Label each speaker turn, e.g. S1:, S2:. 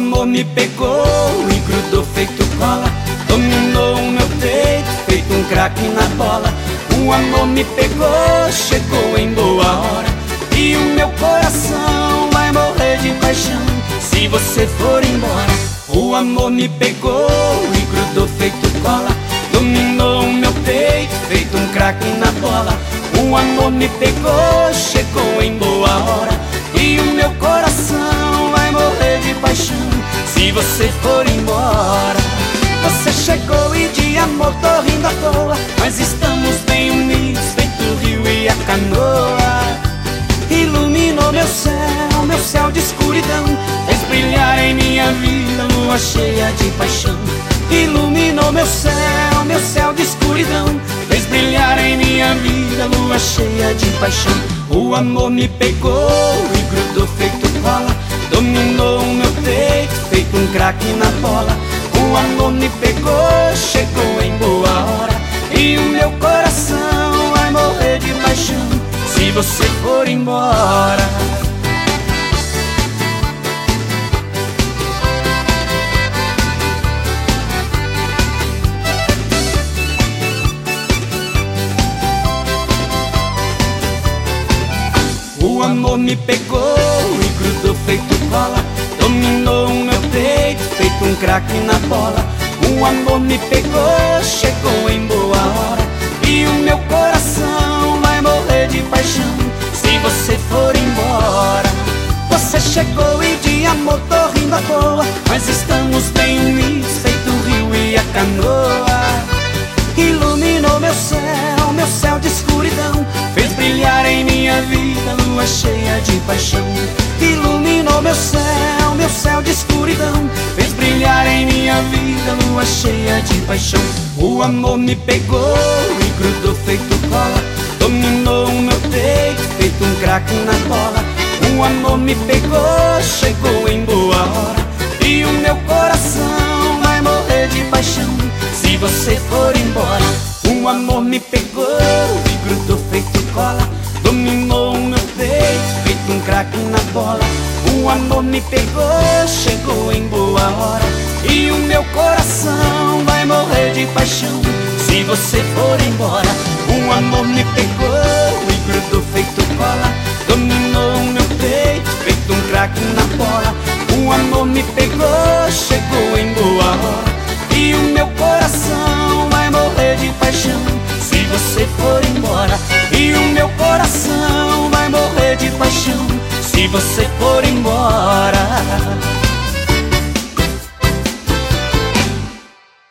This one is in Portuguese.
S1: me pegou e grudou feito cola. Dominou o meu peito, feito um craque na bola. O amor me pegou, chegou em boa hora. E o meu coração vai morrer de paixão Se você for embora. O amor me pegou e grudou feito cola. Dominou o meu peito, feito um craque na bola. O amor me pegou, Se você for embora. Você chegou e de amor tô rindo à toa Mas estamos bem unidos, feito o rio e a canoa. Iluminou meu céu, meu céu de escuridão Fez brilhar em minha vida lua cheia de paixão. Iluminou meu céu, meu céu de escuridão Fez brilhar em minha vida lua cheia de paixão. O amor me pegou e grudou feito cola Dominou o meu peito, feito um craque na bola O amor me pegou, chegou em boa hora. E o meu coração vai morrer de paixão Se você for embora. O amor me pegou um craque na bola. O amor me pegou, chegou em boa hora. E o meu coração vai morrer de paixão Se você for embora. Você chegou e de amor tô rindo à toa. Mas estamos bem unidos, feito o rio e a canoa. Iluminou meu céu, meu céu de escuridão. Fez brilhar em minha vida lua cheia de paixão. Iluminou meu céu, meu céu de escuridão Em minha vida lua cheia de paixão. O amor me pegou e grudou feito cola. Dominou o meu peito, feito um craque na bola O amor me pegou, chegou em boa hora. E o meu coração vai morrer de paixão Se você for embora. O amor me pegou e grudou feito cola. Dominou o meu peito, feito um craque na bola O amor me pegou, chegou em boa hora. E o meu coração vai morrer de paixão Se você for embora. O amor me pegou e grudou feito cola. Dominou o meu peito, feito um craque na bola. O amor me pegou, chegou em boa hora. E o meu coração vai morrer de paixão Se você for embora. E o meu coração vai morrer de paixão Se você for embora